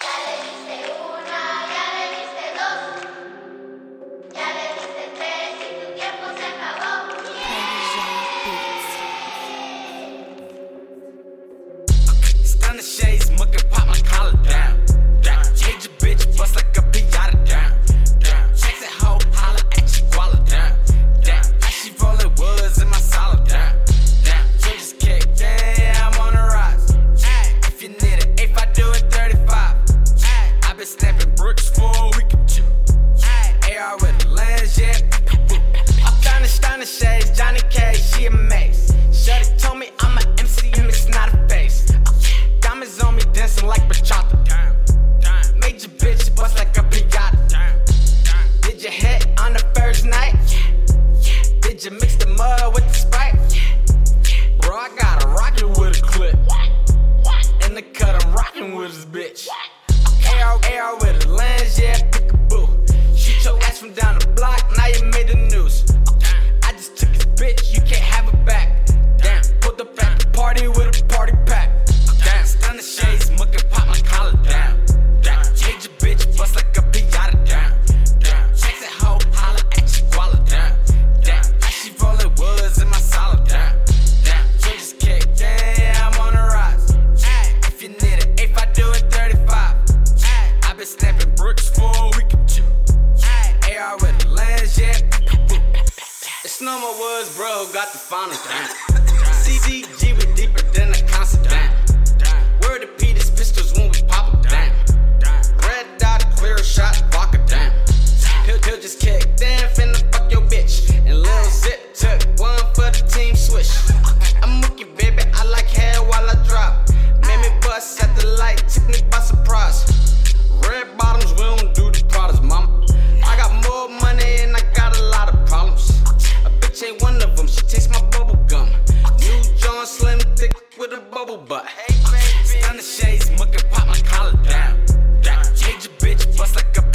Ya le diste una, ya le diste dos. Ya le diste tres y tu tiempo se acabó. ¡Déjame decir! Están las pop, my collar down. She amazed. Shuddy told me I'm a MC and it's not a face. Diamonds on me dancing like bachata. Major bitch bust like a pinata. Did you hit on the first night? Did you mix the mud with the sprite? Bro, I got a rocket with a clip. In the cut, I'm rocking with this bitch. AR, AR with a lens, yeah, peekaboo. Shoot your ass from down the block, now you made the news. No more woods, bro, got the final down. CDG, double butt. Hey, Stun the shades, muck and pop my collar down. Change a bitch, bust like a